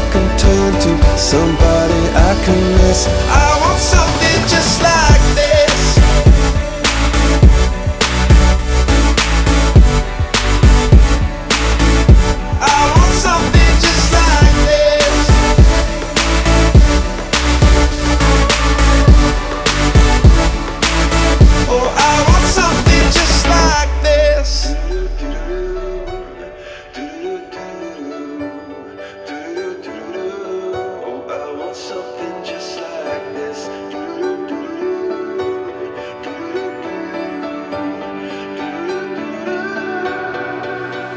I can turn to, somebody I can miss. I